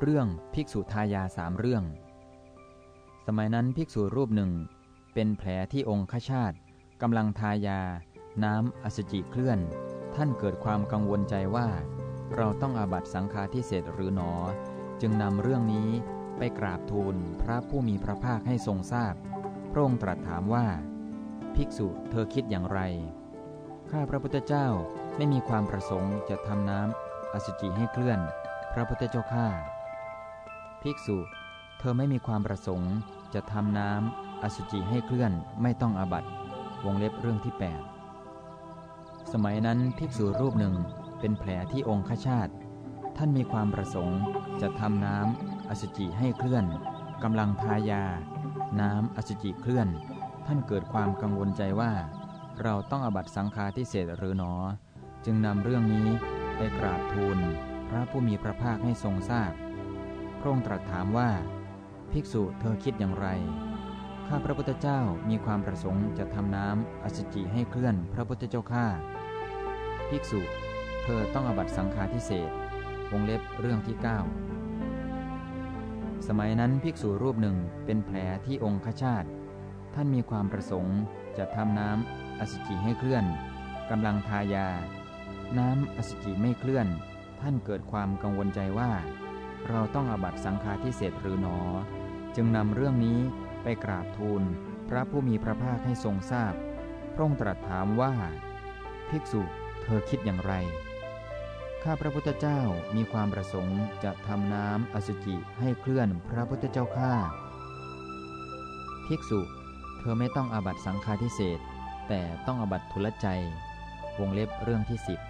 เรื่องภิกษุทายาสามเรื่อง สมัยนั้นภิกษุรูปหนึ่ง เป็นแผลที่องค์ขชาติกำลังทายา น้ำอสจิเคลื่อน ท่านเกิดความกังวลใจว่า เราต้องอาบัตสังฆาทิเศษหรือหนอ จึงนำเรื่องนี้ไปกราบทูลพระผู้มีพระภาคให้ทรงทราบ พระองค์ตรัสถามว่า ภิกษุเธอคิดอย่างไร ข้าพระพุทธเจ้าไม่มีความประสงค์จะทำน้ำอสจิให้เคลื่อน พระพุทธเจ้าข้า ภิกษุ เธอไม่มีความประสงค์ จะทำน้ำอสุจิให้เคลื่อนไม่ต้องอาบัตวงเล็บเรื่องที่ 8 สมัยนั้นภิกษุรูปหนึ่งเป็นแผลที่องค์ขชาติท่านมีความประสงค์จะทำน้ำอสุจิให้เคลื่อนกำลังทายา น้ำอสุจิเคลื่อน ท่านเกิดความกังวลใจว่า เราต้องอบัตสังฆาทิเศษหรือหนอ จึงนำเรื่องนี้ไปกราบทูลพระผู้มีพระภาคให้ทรงทราบ ระองค์ตรัสถามว่า ภิกษุเธอคิดอย่างไร ข้าพระพุทธเจ้ามีความประสงค์จะทำน้ำอสจิให้เคลื่อนพระพุทธเจ้าข้าภิกษุ เธอต้องอบัตสังฆาทิเศษวงเล็บเรื่องที่ 9 สมัยนั้นภิกษุรูปหนึ่งเป็นแผลที่องค์ขชาติ ท่านมีความประสงค์จะทำน้ำอสจิให้เคลื่อนกำลังทายา น้ำอสจิไม่เคลื่อน ท่านเกิดความกังวลใจว่า เราต้องอบัตสังฆาทิเศษหรือหนอ จึงนำเรื่องนี้ไปกราบทูล พระผู้มีพระภาคให้ทรงทราบ พระองค์ตรัสถามว่า ภิกษุเธอคิดอย่างไร ข้าพระพุทธเจ้ามีความประสงค์จะทำน้ำอสุจิให้เคลื่อนพระพุทธเจ้าข้าภิกษุ เธอไม่ต้องอาบัตสังฆาทิเศษแต่ต้องอาบัตทุลใจ วงเล็บเรื่องที่สิบ